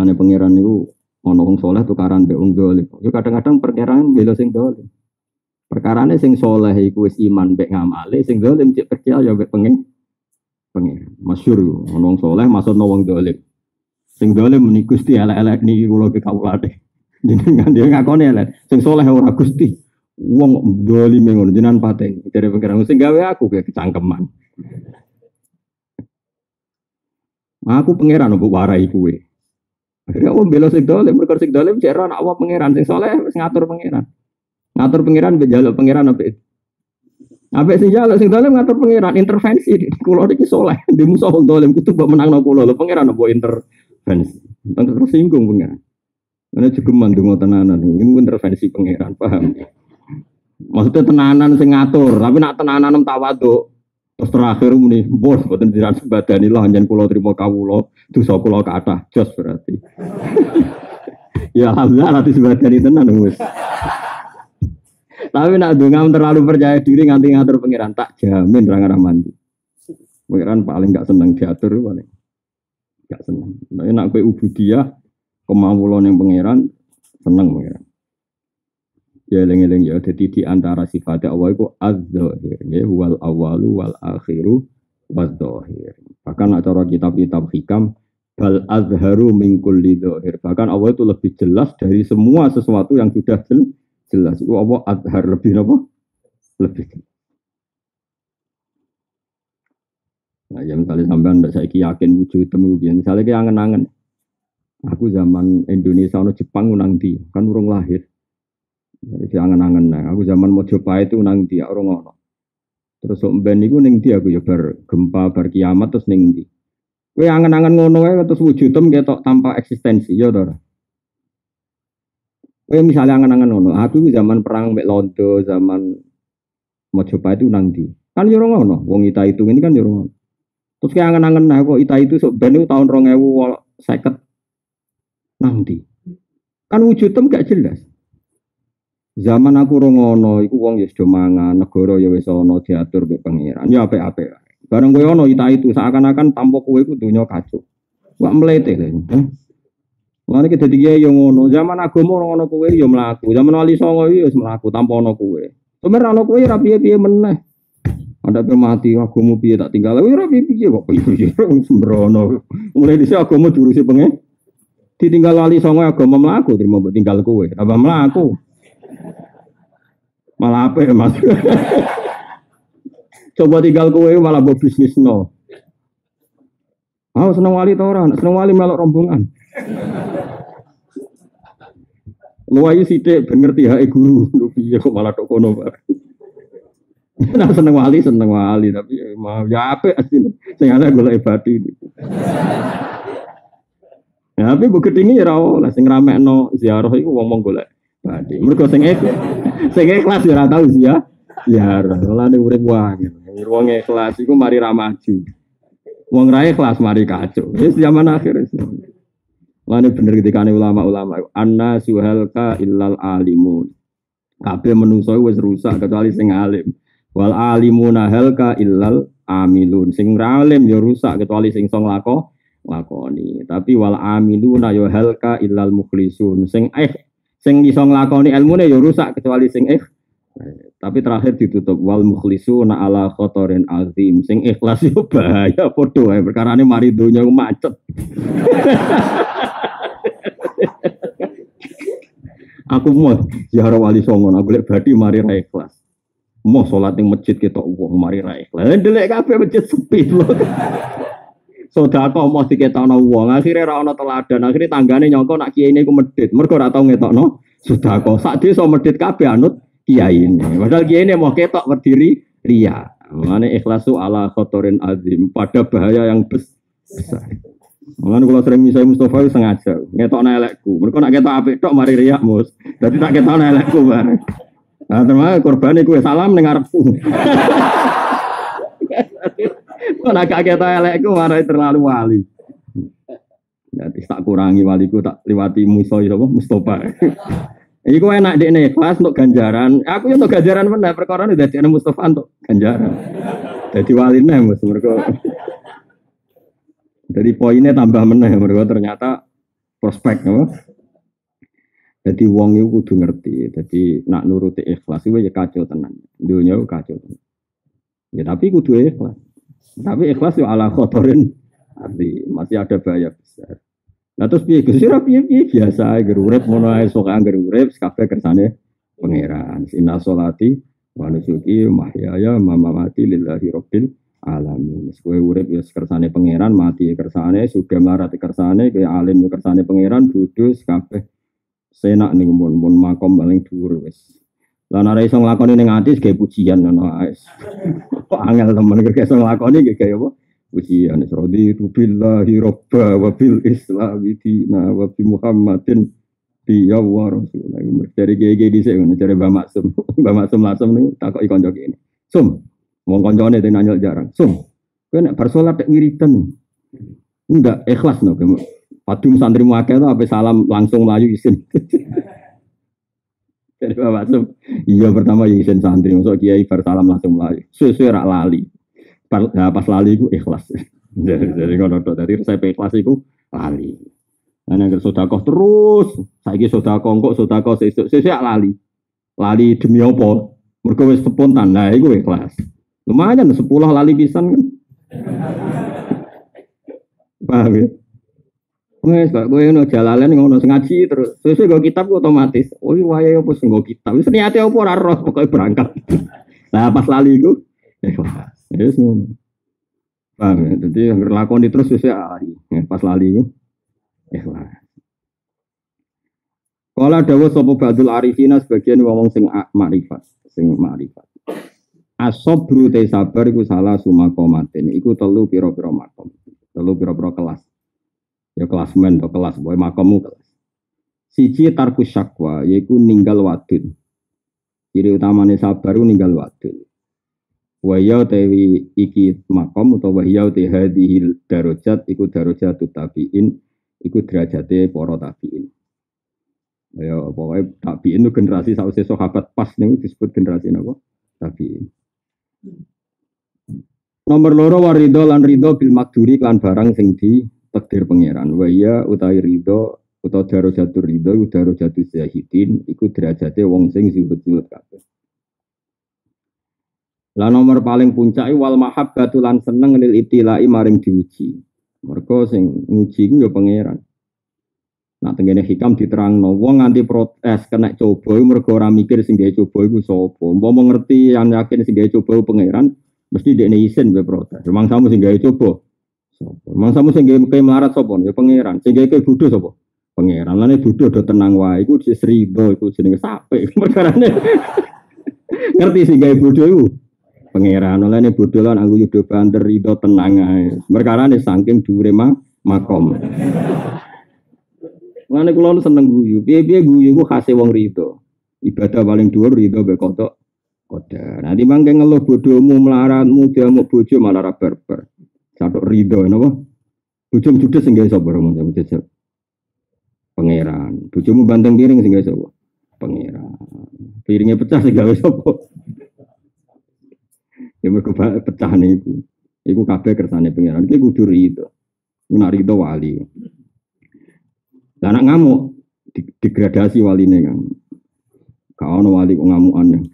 Lane pangeran niku ana wong saleh tukaran mbek wong dolim. Yo kadang-kadang perkiraan bela sing dolim. Perkarane sing soleh iku wis iman mbek ngamale, sing dolim cek percaya mbek pengen pengen. Masyhur ana wong saleh maksudno wong dolim. Sing dolim muni Gusti elek-elek niki kula ke kawulate. Jenengan dia ngakoni elek. Sing soleh ora Gusti. Wong dolim ngono jenengan paten. Dari pengiran sing gawe aku kayak kecangkeman. Aku pangeran mbok warai kuwe. Akhirnya aku bela sing dolim, mereka sing dolim anak Allah pangeran sing soleh ngatur pangeran. Ngatur pangeran mbek jaluk pangeran apa Ambek sing jaluk sing dolim ngatur pangeran intervensi. Kulo iki soleh, di musuh dolim kudu mbok menangno kulo. Lho pangeran mbok intervensi. Tentang tersinggung pangeran. Ini juga mandung tenanan, ini intervensi pangeran, paham? Maksudnya tenanan sing ngatur, tapi nak tenanan tawaduk, Terus terakhir muni, bos, buatan jiran sebadani lah, jangan pulau terima kawulo, pulau ke atas, jos berarti. ya alhamdulillah nanti sebadani tenan mus. Tapi nak dongam terlalu percaya diri nganti ngatur pangeran tak jamin orang mandi. Pangeran paling gak seneng diatur paling gak seneng. Tapi nak kue ubudiyah yang pangeran seneng pangeran ya. Ya antara sifat Allah itu az-zahir ya wal awalu wal akhiru waz-zahir. Bahkan acara kitab-kitab hikam bal azharu min kulli zahir. Bahkan Allah itu lebih jelas dari semua sesuatu yang sudah jelas. Itu Allah azhar lebih apa? Lebih Nah, ya misalnya sampai anda saya yakin wujud temu misalnya kayak angen-angen. Aku zaman Indonesia, no Jepang unang di, kan urung lahir. Jadi angen-angen nah. Aku zaman Mojopahit itu nang dia orang ngono. Terus sok ben iku dia aku ya bar gempa bar kiamat terus ning ndi. Kowe angen-angen ngono wae terus wujudem ketok tanpa eksistensi ya to. Kowe misalnya angen-angen ngono, aku zaman perang mek Londo, zaman Mojopahit itu nang ndi. Kan yo ora ngono, wong ita itu ini kan yo ora ngono. Terus kayak angen-angen nah kok ita itu sok ben itu tahun 2050 nang ndi. Kan wujudem gak jelas. Zaman aku rongono, iku wong ya sudah mangan, negara ya wis ana diatur mbek pangeran. Ya apik-apik. Bareng kowe ita itu seakan-akan tanpa kowe iku dunya kacau. Wak mlete lho. Eh? Mulane kita dia yang ngono. Zaman agama ora ono kowe ya mlaku. Zaman wali songo ya wis mlaku tanpa ono kowe. Sebenarnya ono kowe piye-piye. Ada pe mati agama piye tak tinggal. Ora piye-piye kok piye sembrono. Mulai dhisik agama jurusi pengen ditinggal wali songo agama mlaku terima tinggal kowe. Apa mlaku? Malah apa ya mas? Coba tinggal kue malah buat bisnis no. Ah oh, seneng wali tau orang, seneng wali melok rombongan. Lu aja sih dek, ngerti ya guru, lu piye kok malah tok kono Nah seneng wali seneng wali tapi mau ya apa sih? Saya ada gue ibadi. Ya tapi bukit ini ya rawo lah, sing rame no ziarah itu ngomong golek. Badi. Mergo sing sing ikhlas ya tau sih ya. Ya nek urip wae. Wong ikhlas iku mari ra maju. Wong ra ikhlas mari kacau. Wis zaman akhir wis. Lane bener ketika ulama-ulama anna suhalka illal alimun. Kabeh menungso wis rusak kecuali sing alim. Wal alimuna halka illal amilun. Sing alim ya rusak kecuali sing song lako lakoni. Tapi wal amiluna ya halka illal mukhlisun. Sing eh Sing iso nglakoni ilmune ya rusak kecuali sing ikh. Tapi terakhir ditutup wal na ala khotorin azim. Sing ikhlas yo bahaya padha wae perkarane mari donya macet. aku mau ziarah wali songo aku lek badi mari ra ikhlas. Mau sholat ning masjid ketok wong mari ra ikhlas. Delek kabeh masjid sepi lho. sodako mau diketokno wong akhirnya ra ono teladan akhirnya tanggane nyongko nak kiai ini ku medit mergo ora tau ngetokno sodako sak desa medit kabeh anut kiai ini padahal kiai ini mau ketok berdiri ria Mana ikhlasu ala khotorin azim pada bahaya yang besar. Mana kalau sering misalnya Mustafa itu sengaja ngetok elekku. Mereka nak ketok apik tok mari riak mus. Jadi tak ketok elekku bareng. Nah, terus korban itu salam dengar pun. Ku marai terlalu wali. Jadi tak kurangi waliku tak liwati muso apa Mustafa. Iku enak di kelas untuk ganjaran. Aku yang untuk ganjaran mana perkara ini dari Mustafa untuk ganjaran. Jadi wali nih mereka. Jadi poinnya tambah meneh mereka ternyata prospek no? Jadi wong itu kudu ngerti. Jadi nak nuruti ikhlas itu ya kacau tenan. Dunia kacau tenan. Ya tapi kudu ikhlas. Tapi ikhlas ya ala kotorin. Arti masih ada bahaya besar. Nah terus piye Gus ora piye piye biasa ae urip ngono ae sok urip kabeh kersane pangeran. Inna sholati wa nusuki mahyaya mamati lillahi rabbil alamin. Kowe urip ya kersane pangeran, mati ya kersane, suga marat kersane, kowe alim ya kersane pangeran, dudus kabeh senak ning mun mun makom paling dhuwur wis. Lah nek iso nglakoni ning ati gawe pujian ngono ae. Angel temen kok iso nglakoni gawe apa? ujian rodi itu billahi robba wa bil islami dina wa bi muhammadin bi ya wa rasulullah. Dari gege di sini dari mbak maksum. Mbak maksum langsung takut ikon joki ini sum mau koncone itu nanya jarang. Sum kau nak bersolat tak wiridan enggak ikhlas no kamu padung santri muakil itu apa salam langsung melayu isin dari maksum iya pertama isin santri masuk kiai bersalam langsung melayu sesuai rak lali pas lali itu ikhlas. Jadi tok. Dadi resep ikhlas iku lali. Nah, yang sodakoh terus, saiki sodakoh kok sodakoh sesuk sesuk lali. Lali demi apa? Mergo wis spontan. Nah, iku ikhlas. Lumayan 10 lali pisan kan. Paham ya? Wes, kok kowe ngono jalalan ngono ngaji terus. Sesuk go kitab otomatis. Oh, wayahe apa sing go kitab. Wis niate apa ora roh pokoke berangkat. Nah, pas lali iku ikhlas. Ya semua. Paham ya? Jadi yang berlakon terus hari. Ya, pas lali itu. Ikhlas. Kala dawa sapa badul arifina sebagian wong sing makrifat, sing makrifat. Asobru te sabar iku salah sumakomatin. Iku telu pira-pira makom. Telu pira-pira kelas. Ya kelas men atau kelas boy makommu kelas. Siji tarku syakwa yaiku ninggal wadul. Jadi utamanya sabar itu ninggal wadul waya tewi iki makom utawa waya te hadhil darajat iku darajat tabiin iku derajate para tabiin ya pokoknya tabiin itu generasi sausé sahabat pas nih disebut generasi apa tabiin nomor loro warido lan rido bil makduri klan barang sing di takdir pangeran waya utai rido utawa darajatur rido iku darajatul zahidin iku derajate wong sing zuhud-zuhud kabeh lah nomor paling puncak wal mahabbatu lan seneng lil ibtilai maring diuji. Mergo sing nguji ku ya pangeran. Nah tengene hikam diterangno wong nganti protes kena coba mergo ora mikir sing gawe coba iku sapa. Umpama ngerti yang yakin sing gawe coba pangeran mesti dekne isin be protes. Memang kamu sing gawe coba Memang kamu sing gawe melarat sapa ya pangeran. Sing gawe bodho sapa? Pangeran. Lane bodho do tenang wae iku rido iku jenenge sape. Perkarane ngerti sing gawe bodho iku pangeran oleh ini bodoh lah aku yudo banter itu tenang aja perkara ini saking dure mah makom Mengenai kulo seneng guyu, biaya guyu ku khasnya wong rido. Ibadah paling dhuwur rido be kotok koda. Nah di mangke ngeluh bodohmu melaratmu mau bojo malah ra berber. Catok rido napa? Bojomu judes sing gawe romo jajal. Pangeran. Bojomu banteng piring sing gawe? Pangeran. Piringnya pecah sing gawe sapa? Ya pecah niku. Iku kabeh kersane pangeran. Iki kudu rido. Nak rido wali. Lah nak ngamuk degradasi waline kan. Kau ono wali kok ngamukan.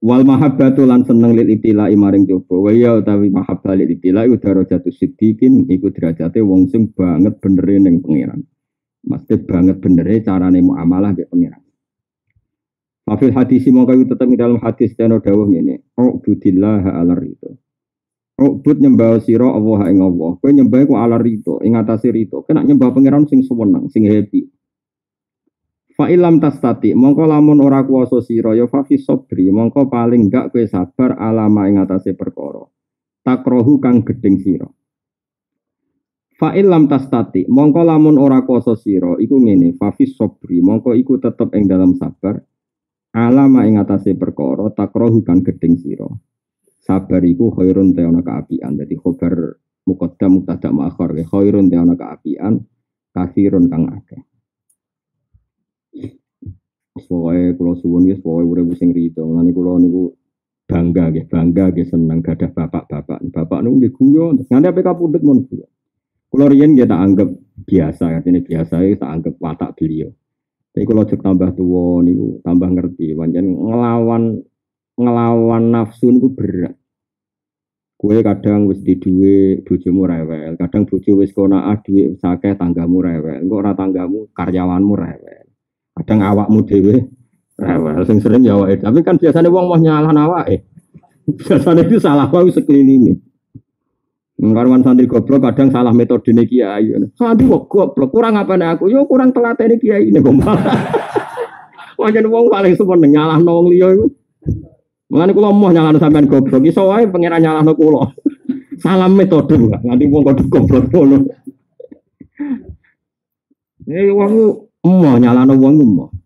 Wal mahabbatu lan seneng lil itila maring coba. Wa ya utawi mahabbah lil itila iku darajatu siddiqin iku derajate wong sing banget benere ning pangeran. Mesti banget benere carane muamalah mbek pangeran. Afil hadis kayu tetap di dalam hadis dan dawuh ini. Oh budillah ala rito. Oh bud nyembah siro Allah ing Allah. Kau nyembah ku ala rito, ing rito. Kena nyembah pangeran sing sewenang, sing happy. Fa ilam tastati, mongko lamun ora kuwasa sira ya fa fi sabri, mongko paling gak kowe sabar alama ing atase perkara. Takrohu kang gedeng sira. Fa ilam tastati, mongko lamun ora kuwasa sira iku ngene, fa fi sabri, mongko iku tetep ing dalam sabar alama ing atase perkara takrohu kan gedeng sira sabar iku khairun te ana kaapian dadi khobar muqaddam mubtada muakhir ya khairun te ana kaapian kasirun kang akeh Pokoknya kalau suwun ya, pokoknya urip sing rito. Nanti kalau niku bangga ya, bangga ya seneng gada bapak-bapak. Bapak niku nggih guyon. Nanti apa kapundhut mon guyon. Kulo riyen ya tak anggap biasa, artinya biasa ya tak anggap watak beliau. Tapi kalau cek tambah tua niku tambah ngerti, pancen ngelawan ngelawan nafsu niku berat. Kue kadang wis di duwe bojomu rewel, kadang bojo wis konaah duwe sakeh tanggamu rewel, engko ora tanggamu karyawanmu rewel. Kadang awakmu dhewe rewel, sing sering ya awake. Tapi kan biasanya wong mau nyalah awake. Biasanya itu salah wae sekelilingi. Karwan santri goblok kadang salah metode nih kiai. Santri kok goblok kurang apa nih aku? Yo kurang telat ini kiai ini gombal. Wajan wong paling seneng nyalah nong liyo itu. Mengenai kulo mau nyalah sampean goblok, iso wae pangeran nyalah no kulo. Salam metode enggak, nganti wong kok goblok ngono. Ini wong mau nyalah no wong mau.